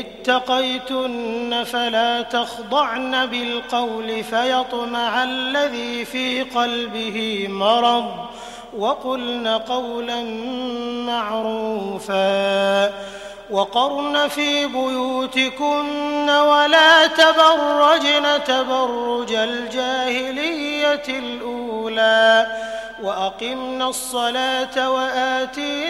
اتقيتن فلا تخضعن بالقول فيطمع الذي في قلبه مرض وقلن قولا معروفا وقرن في بيوتكن ولا تبرجن تبرج الجاهلية الأولى وأقمنا الصلاة وآتينا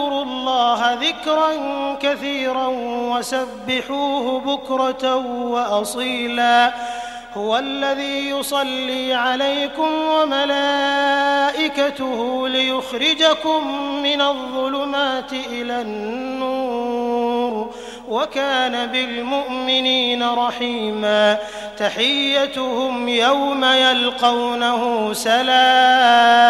اذكروا الله ذكرا كثيرا وسبحوه بكرة وأصيلا. هو الذي يصلي عليكم وملائكته ليخرجكم من الظلمات إلى النور. وكان بالمؤمنين رحيما. تحيتهم يوم يلقونه سلام.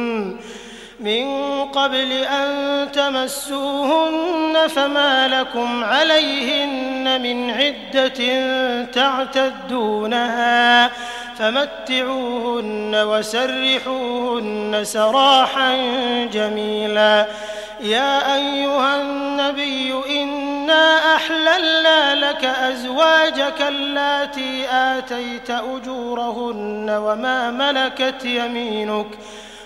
من قبل أن تمسوهن فما لكم عليهن من عدة تعتدونها فمتعوهن وسرحوهن سراحا جميلا. يا أيها النبي إنا أحللنا لك أزواجك اللاتي آتيت أجورهن وما ملكت يمينك